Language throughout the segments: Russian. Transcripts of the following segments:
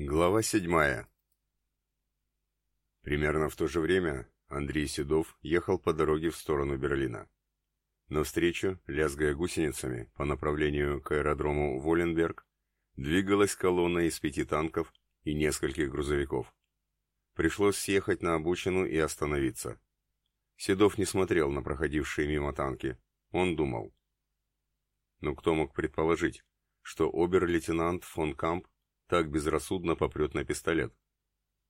Глава седьмая. Примерно в то же время Андрей Седов ехал по дороге в сторону Берлина. Навстречу, лязгая гусеницами по направлению к аэродрому Воленберг, двигалась колонна из пяти танков и нескольких грузовиков. Пришлось съехать на обочину и остановиться. Седов не смотрел на проходившие мимо танки. Он думал. Но кто мог предположить, что обер-лейтенант фон Камп так безрассудно попрет на пистолет.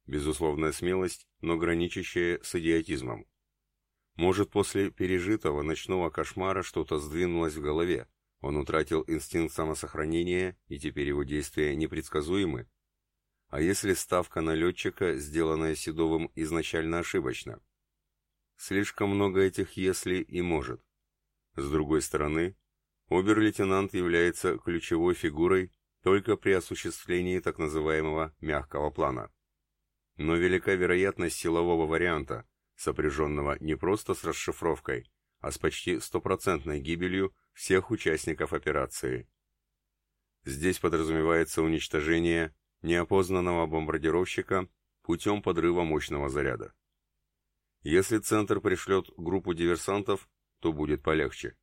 Безусловная смелость, но граничащая с идиотизмом. Может, после пережитого ночного кошмара что-то сдвинулось в голове, он утратил инстинкт самосохранения, и теперь его действия непредсказуемы? А если ставка на летчика, сделанная Седовым, изначально ошибочна? Слишком много этих «если» и «может». С другой стороны, обер-лейтенант является ключевой фигурой только при осуществлении так называемого мягкого плана. Но велика вероятность силового варианта, сопряженного не просто с расшифровкой, а с почти стопроцентной гибелью всех участников операции. Здесь подразумевается уничтожение неопознанного бомбардировщика путем подрыва мощного заряда. Если центр пришлет группу диверсантов, то будет полегче.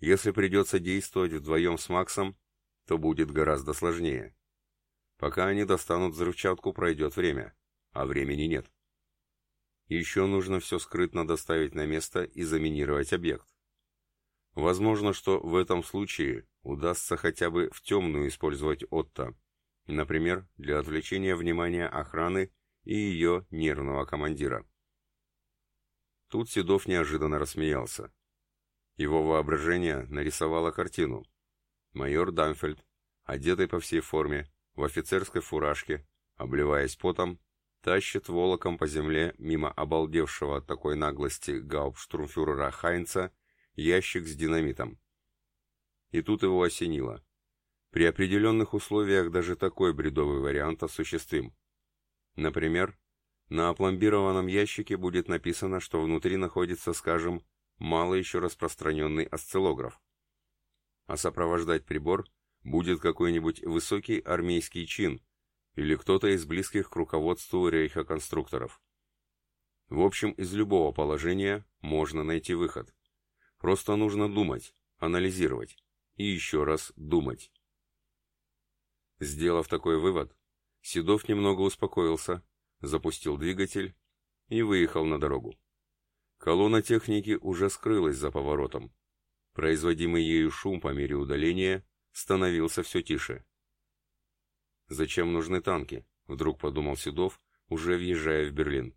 Если придется действовать вдвоем с Максом, то будет гораздо сложнее. Пока они достанут взрывчатку, пройдет время, а времени нет. Еще нужно все скрытно доставить на место и заминировать объект. Возможно, что в этом случае удастся хотя бы в темную использовать Отто, например, для отвлечения внимания охраны и ее нервного командира. Тут Седов неожиданно рассмеялся. Его воображение нарисовало картину. Майор Дамфельд, одетый по всей форме, в офицерской фуражке, обливаясь потом, тащит волоком по земле мимо обалдевшего от такой наглости гауптштурмфюрера Хайнца ящик с динамитом. И тут его осенило. При определенных условиях даже такой бредовый вариант осуществим. Например, на опломбированном ящике будет написано, что внутри находится, скажем, мало еще распространенный осциллограф а сопровождать прибор будет какой-нибудь высокий армейский чин или кто-то из близких к руководству рейха конструкторов. В общем, из любого положения можно найти выход. Просто нужно думать, анализировать и еще раз думать. Сделав такой вывод, Седов немного успокоился, запустил двигатель и выехал на дорогу. Колонна техники уже скрылась за поворотом. Производимый ею шум по мере удаления становился все тише. «Зачем нужны танки?» — вдруг подумал Седов, уже въезжая в Берлин.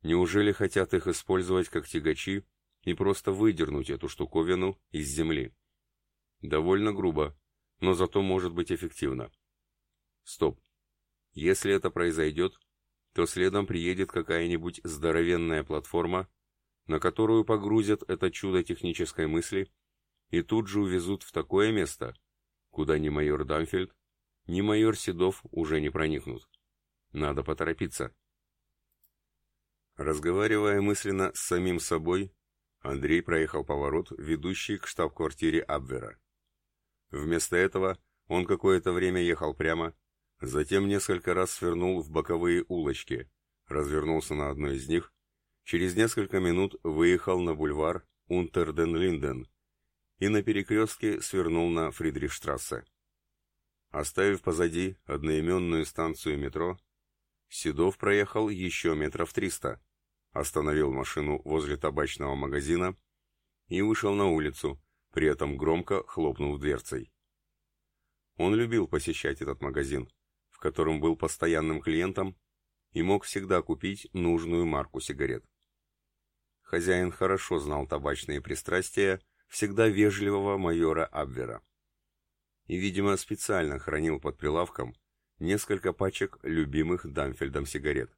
«Неужели хотят их использовать как тягачи и просто выдернуть эту штуковину из земли?» Довольно грубо, но зато может быть эффективно. Стоп. Если это произойдет, то следом приедет какая-нибудь здоровенная платформа на которую погрузят это чудо технической мысли и тут же увезут в такое место, куда ни майор Дамфельд, ни майор Седов уже не проникнут. Надо поторопиться. Разговаривая мысленно с самим собой, Андрей проехал поворот, ведущий к штаб-квартире Абвера. Вместо этого он какое-то время ехал прямо, затем несколько раз свернул в боковые улочки, развернулся на одной из них Через несколько минут выехал на бульвар Унтерден-Линден и на перекрестке свернул на Фридрихштрассе. Оставив позади одноименную станцию метро, Седов проехал еще метров триста, остановил машину возле табачного магазина и вышел на улицу, при этом громко хлопнув дверцей. Он любил посещать этот магазин, в котором был постоянным клиентом и мог всегда купить нужную марку сигарет. Хозяин хорошо знал табачные пристрастия всегда вежливого майора Абвера. И, видимо, специально хранил под прилавком несколько пачек любимых Дамфельдом сигарет.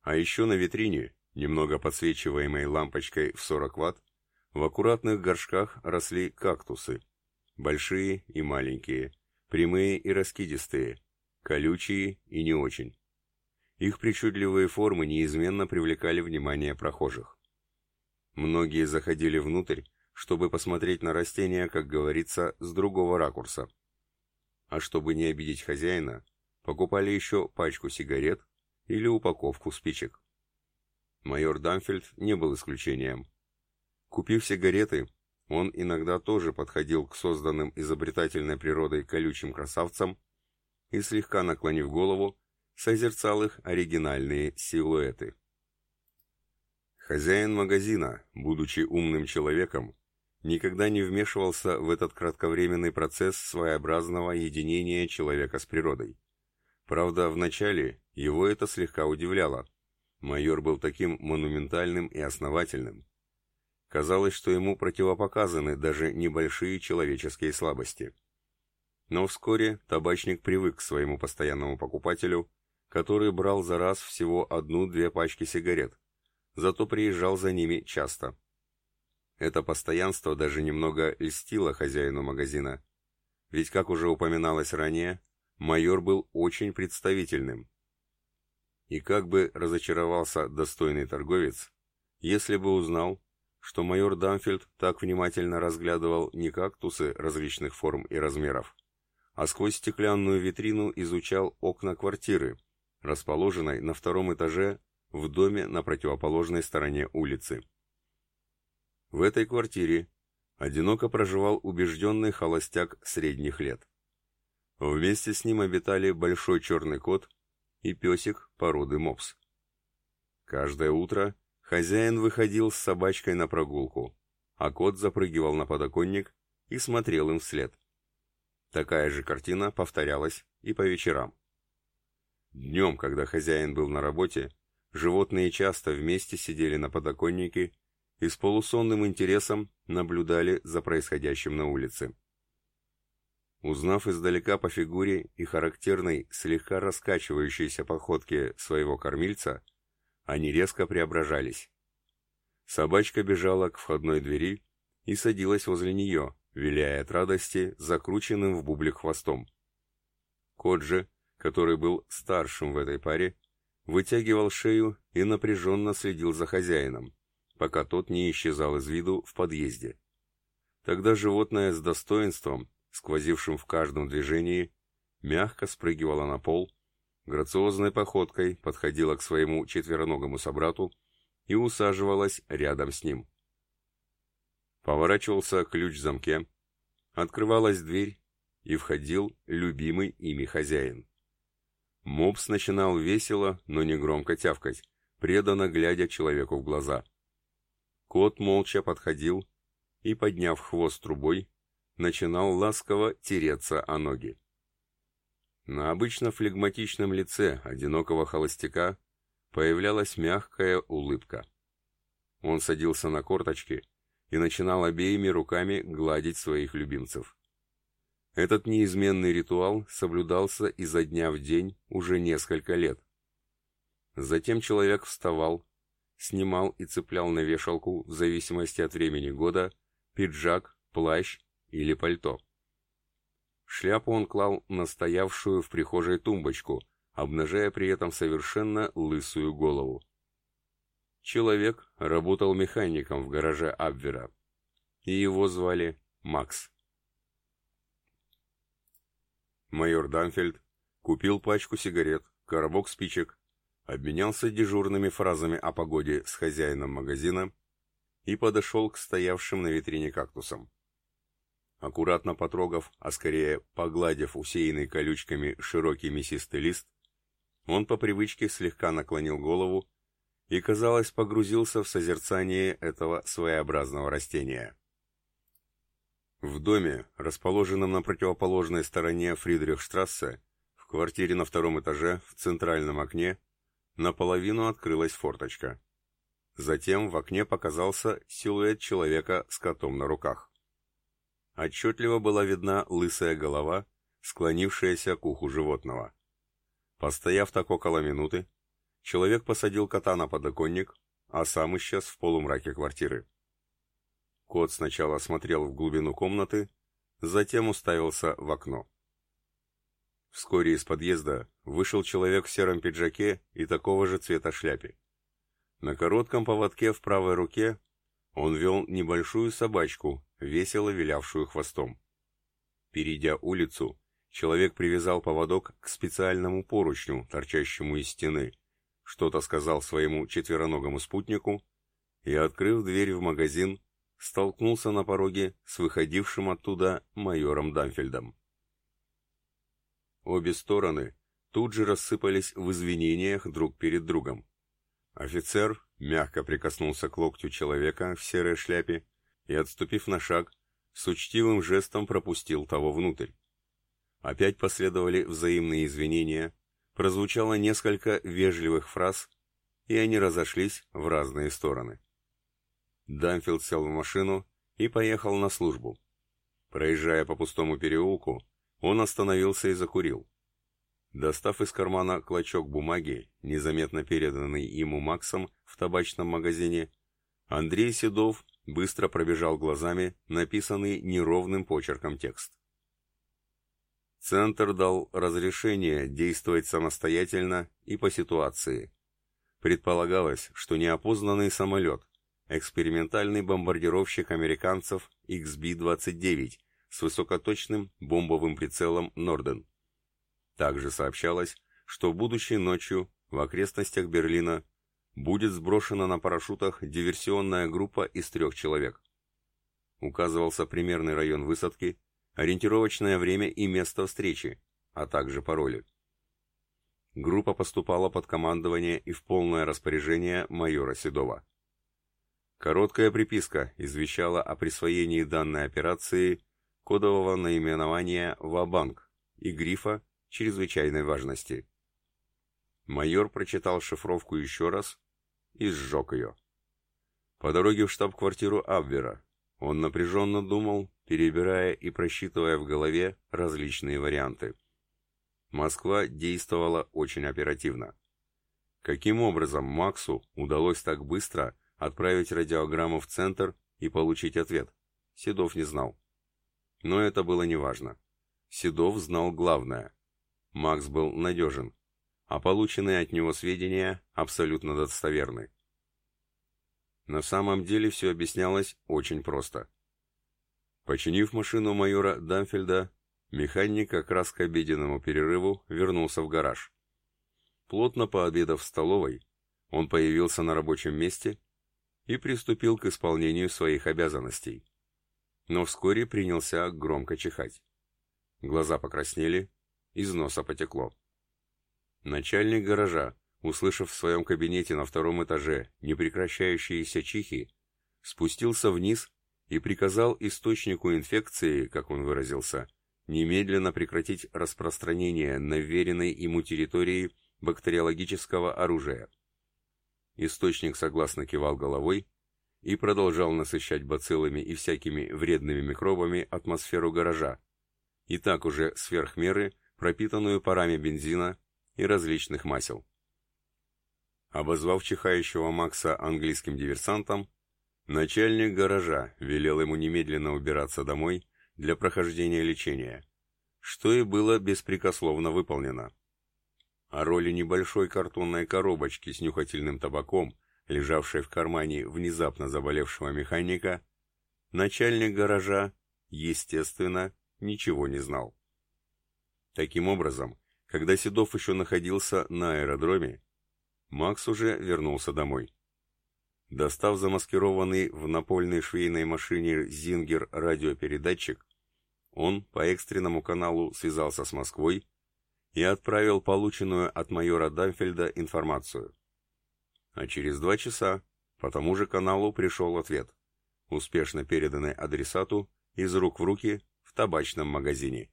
А еще на витрине, немного подсвечиваемой лампочкой в 40 ватт, в аккуратных горшках росли кактусы. Большие и маленькие, прямые и раскидистые, колючие и не очень. Их причудливые формы неизменно привлекали внимание прохожих. Многие заходили внутрь, чтобы посмотреть на растения, как говорится, с другого ракурса. А чтобы не обидеть хозяина, покупали еще пачку сигарет или упаковку спичек. Майор Дамфельд не был исключением. Купив сигареты, он иногда тоже подходил к созданным изобретательной природой колючим красавцам и, слегка наклонив голову, созерцал их оригинальные силуэты. Хозяин магазина, будучи умным человеком, никогда не вмешивался в этот кратковременный процесс своеобразного единения человека с природой. Правда, вначале его это слегка удивляло. Майор был таким монументальным и основательным. Казалось, что ему противопоказаны даже небольшие человеческие слабости. Но вскоре табачник привык к своему постоянному покупателю, который брал за раз всего одну-две пачки сигарет, зато приезжал за ними часто. Это постоянство даже немного льстило хозяину магазина. Ведь, как уже упоминалось ранее, майор был очень представительным. И как бы разочаровался достойный торговец, если бы узнал, что майор Дамфельд так внимательно разглядывал не кактусы различных форм и размеров, а сквозь стеклянную витрину изучал окна квартиры, расположенной на втором этаже в доме на противоположной стороне улицы. В этой квартире одиноко проживал убежденный холостяк средних лет. Вместе с ним обитали большой черный кот и песик породы мопс. Каждое утро хозяин выходил с собачкой на прогулку, а кот запрыгивал на подоконник и смотрел им вслед. Такая же картина повторялась и по вечерам. Днем, когда хозяин был на работе, животные часто вместе сидели на подоконнике и с полусонным интересом наблюдали за происходящим на улице. Узнав издалека по фигуре и характерной, слегка раскачивающейся походке своего кормильца, они резко преображались. Собачка бежала к входной двери и садилась возле нее, виляя от радости закрученным в бублик хвостом. Кот же, который был старшим в этой паре, вытягивал шею и напряженно следил за хозяином, пока тот не исчезал из виду в подъезде. Тогда животное с достоинством, сквозившим в каждом движении, мягко спрыгивало на пол, грациозной походкой подходило к своему четвероногому собрату и усаживалось рядом с ним. Поворачивался ключ в замке, открывалась дверь, и входил любимый ими хозяин. Мопс начинал весело, но не громко тявкать, преданно глядя человеку в глаза. Кот молча подходил и, подняв хвост трубой, начинал ласково тереться о ноги. На обычно флегматичном лице одинокого холостяка появлялась мягкая улыбка. Он садился на корточки и начинал обеими руками гладить своих любимцев. Этот неизменный ритуал соблюдался изо дня в день уже несколько лет. Затем человек вставал, снимал и цеплял на вешалку, в зависимости от времени года, пиджак, плащ или пальто. Шляпу он клал на стоявшую в прихожей тумбочку, обнажая при этом совершенно лысую голову. Человек работал механиком в гараже Абвера, и его звали Макс. Майор Дамфельд купил пачку сигарет, коробок спичек обменялся дежурными фразами о погоде с хозяином магазина и подошел к стоявшим на витрине кактусам. Аккуратно потрогав, а скорее погладив усеянный колючками широкий мясистый лист, он по привычке слегка наклонил голову и, казалось, погрузился в созерцание этого своеобразного растения. В доме, расположенном на противоположной стороне Фридрихштрассе, в квартире на втором этаже, в центральном окне, Наполовину открылась форточка. Затем в окне показался силуэт человека с котом на руках. Отчетливо была видна лысая голова, склонившаяся к уху животного. Постояв так около минуты, человек посадил кота на подоконник, а сам исчез в полумраке квартиры. Кот сначала смотрел в глубину комнаты, затем уставился в окно. Вскоре из подъезда вышел человек в сером пиджаке и такого же цвета шляпе. На коротком поводке в правой руке он вел небольшую собачку, весело вилявшую хвостом. Перейдя улицу, человек привязал поводок к специальному поручню, торчащему из стены, что-то сказал своему четвероногому спутнику и, открыв дверь в магазин, столкнулся на пороге с выходившим оттуда майором Дамфельдом. Обе стороны тут же рассыпались в извинениях друг перед другом. Офицер мягко прикоснулся к локтю человека в серой шляпе и, отступив на шаг, с учтивым жестом пропустил того внутрь. Опять последовали взаимные извинения, прозвучало несколько вежливых фраз, и они разошлись в разные стороны. Дамфилд сел в машину и поехал на службу. Проезжая по пустому переулку, он остановился и закурил. Достав из кармана клочок бумаги, незаметно переданный ему Максом в табачном магазине, Андрей Седов быстро пробежал глазами написанный неровным почерком текст. Центр дал разрешение действовать самостоятельно и по ситуации. Предполагалось, что неопознанный самолет, экспериментальный бомбардировщик американцев XB-29 с высокоточным бомбовым прицелом «Норден», также сообщалось, что будущей ночью в окрестностях Берлина будет сброшена на парашютах диверсионная группа из трех человек. Указывался примерный район высадки, ориентировочное время и место встречи, а также пароли. Группа поступала под командование и в полное распоряжение майора Седова. Короткая приписка извещала о присвоении данной операции кодового наименования «Ва-банк» и грифа чрезвычайной важности. Майор прочитал шифровку еще раз и сжег ее. По дороге в штаб-квартиру Абвера он напряженно думал, перебирая и просчитывая в голове различные варианты. Москва действовала очень оперативно. Каким образом Максу удалось так быстро отправить радиограмму в центр и получить ответ? Седов не знал. Но это было неважно. Седов знал главное. Макс был надежен, а полученные от него сведения абсолютно достоверны. На самом деле все объяснялось очень просто. Починив машину майора Дамфельда, механик как раз к обеденному перерыву вернулся в гараж. Плотно пообедав в столовой, он появился на рабочем месте и приступил к исполнению своих обязанностей. Но вскоре принялся громко чихать. Глаза покраснели, из носа потекло. Начальник гаража, услышав в своем кабинете на втором этаже непрекращающиеся чихи, спустился вниз и приказал источнику инфекции, как он выразился, немедленно прекратить распространение на веренной ему территории бактериологического оружия. Источник согласно кивал головой и продолжал насыщать бациллами и всякими вредными микробами атмосферу гаража, и так уже сверх меры пропитанную парами бензина и различных масел. Обозвав чихающего Макса английским диверсантом, начальник гаража велел ему немедленно убираться домой для прохождения лечения, что и было беспрекословно выполнено. О роли небольшой картонной коробочки с нюхательным табаком, лежавшей в кармане внезапно заболевшего механика, начальник гаража, естественно, ничего не знал. Таким образом, когда Седов еще находился на аэродроме, Макс уже вернулся домой. Достав замаскированный в напольной швейной машине «Зингер» радиопередатчик, он по экстренному каналу связался с Москвой и отправил полученную от майора Дамфельда информацию. А через два часа по тому же каналу пришел ответ, успешно переданный адресату из рук в руки в табачном магазине.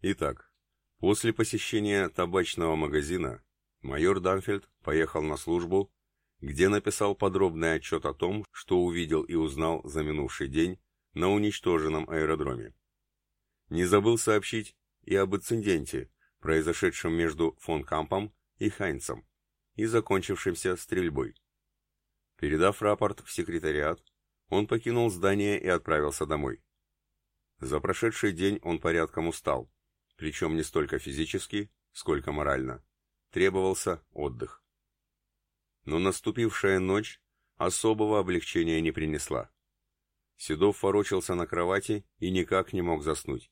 Итак, после посещения табачного магазина майор Дамфельд поехал на службу, где написал подробный отчет о том, что увидел и узнал за минувший день на уничтоженном аэродроме. Не забыл сообщить и об инциденте, произошедшем между фон Кампом и Хайнцем, и закончившемся стрельбой. Передав рапорт в секретариат, он покинул здание и отправился домой. За прошедший день он порядком устал, причем не столько физически, сколько морально. Требовался отдых. Но наступившая ночь особого облегчения не принесла. Седов ворочался на кровати и никак не мог заснуть.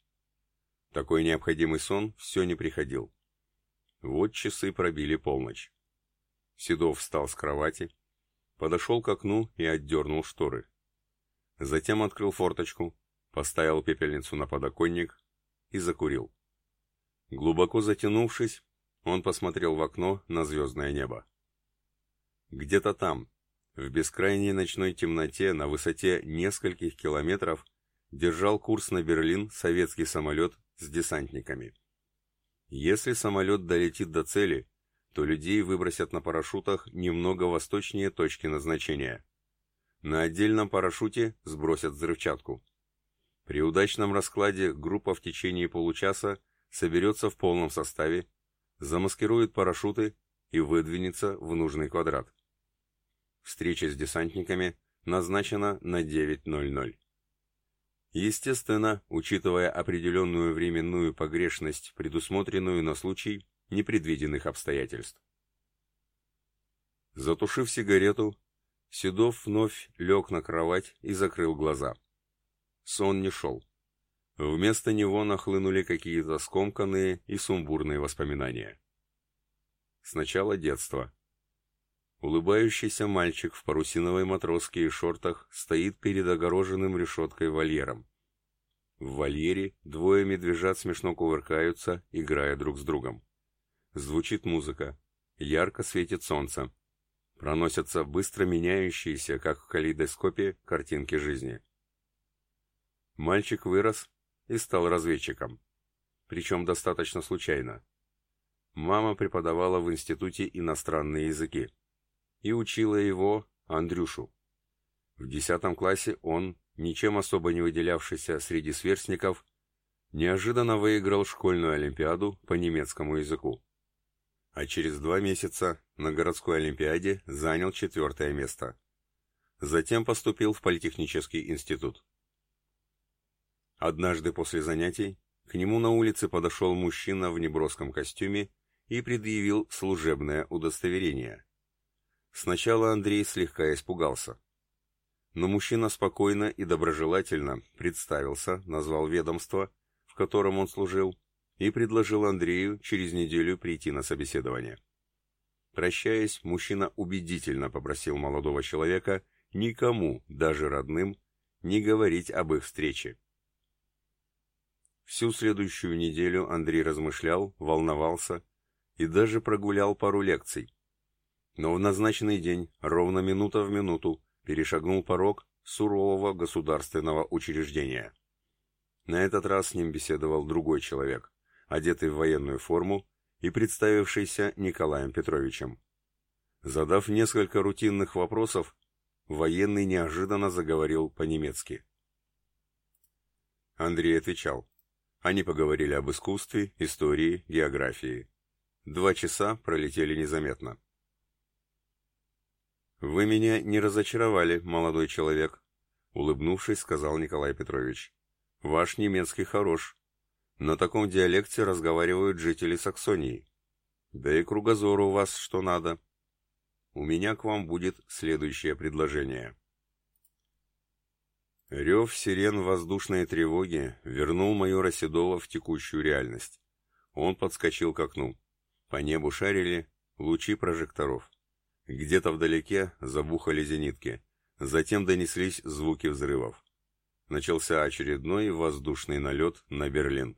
Такой необходимый сон все не приходил. Вот часы пробили полночь. Седов встал с кровати, подошел к окну и отдернул шторы. Затем открыл форточку, поставил пепельницу на подоконник и закурил. Глубоко затянувшись, он посмотрел в окно на звездное небо. Где-то там, в бескрайней ночной темноте на высоте нескольких километров, держал курс на Берлин советский самолет с десантниками. Если самолет долетит до цели, то людей выбросят на парашютах немного восточнее точки назначения. На отдельном парашюте сбросят взрывчатку. При удачном раскладе группа в течение получаса соберется в полном составе, замаскирует парашюты и выдвинется в нужный квадрат. Встреча с десантниками назначена на 9.00. Естественно, учитывая определенную временную погрешность, предусмотренную на случай непредвиденных обстоятельств. Затушив сигарету, Седов вновь лег на кровать и закрыл глаза. Сон не шел. Вместо него нахлынули какие-то скомканные и сумбурные воспоминания. Сначала детство. Улыбающийся мальчик в парусиновой матроске и шортах стоит перед огороженным решеткой вольером. В вольере двое медвежат смешно кувыркаются, играя друг с другом. Звучит музыка. Ярко светит солнце. Проносятся быстро меняющиеся, как в калейдоскопе, картинки жизни. Мальчик вырос и стал разведчиком. Причем достаточно случайно. Мама преподавала в институте иностранные языки и учила его, Андрюшу. В десятом классе он, ничем особо не выделявшийся среди сверстников, неожиданно выиграл школьную олимпиаду по немецкому языку. А через два месяца на городской олимпиаде занял четвертое место. Затем поступил в политехнический институт. Однажды после занятий к нему на улице подошел мужчина в неброском костюме и предъявил служебное удостоверение. Сначала Андрей слегка испугался. Но мужчина спокойно и доброжелательно представился, назвал ведомство, в котором он служил, и предложил Андрею через неделю прийти на собеседование. Прощаясь, мужчина убедительно попросил молодого человека никому, даже родным, не говорить об их встрече. Всю следующую неделю Андрей размышлял, волновался и даже прогулял пару лекций, но в назначенный день, ровно минута в минуту, перешагнул порог сурового государственного учреждения. На этот раз с ним беседовал другой человек, одетый в военную форму и представившийся Николаем Петровичем. Задав несколько рутинных вопросов, военный неожиданно заговорил по-немецки. Андрей отвечал. Они поговорили об искусстве, истории, географии. Два часа пролетели незаметно. «Вы меня не разочаровали, молодой человек», — улыбнувшись, сказал Николай Петрович. «Ваш немецкий хорош. На таком диалекте разговаривают жители Саксонии. Да и кругозор у вас что надо. У меня к вам будет следующее предложение». Рев сирен воздушной тревоги вернул майора Седова в текущую реальность. Он подскочил к окну. По небу шарили лучи прожекторов. Где-то вдалеке забухали зенитки. Затем донеслись звуки взрывов. Начался очередной воздушный налет на Берлин.